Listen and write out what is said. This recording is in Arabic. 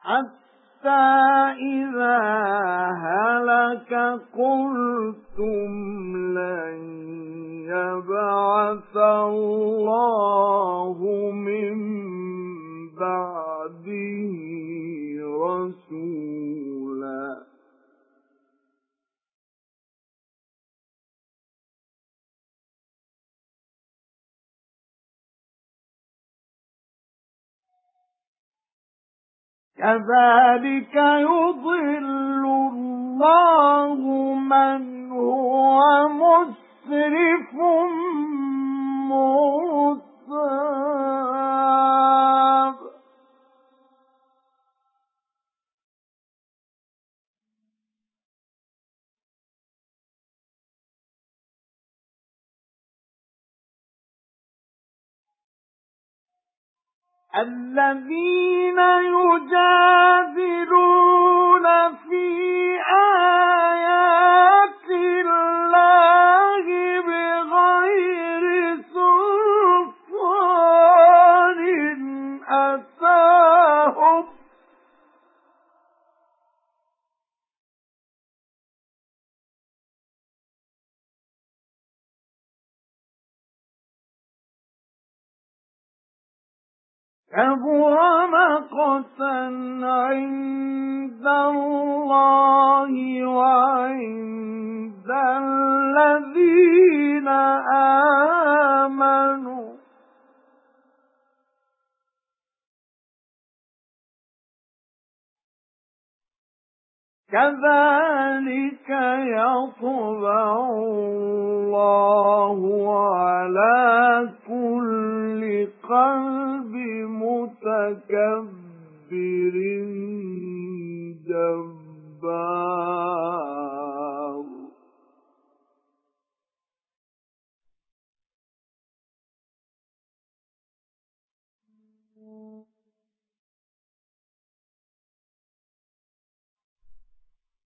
حَتَّى إِذَا هَلَكَ قُلْتُمْ لَن يَبْعَثَ اللَّهُ مِن بَعْدِهِ كَذَلِكَ يُضِلُّ اللَّهُ مَنْ هُوَ مُسْرِفٌ. الَّذِينَ يُجَادِلُونَ كَبُرَ مَقْتًا عِندَ اللَّهِ وَعِندَ الَّذِينَ آمَنُوا. كَذَلِكَ يَطْبَعُ اللَّهُ قَلْبِ مُتَكَبِّرٍ.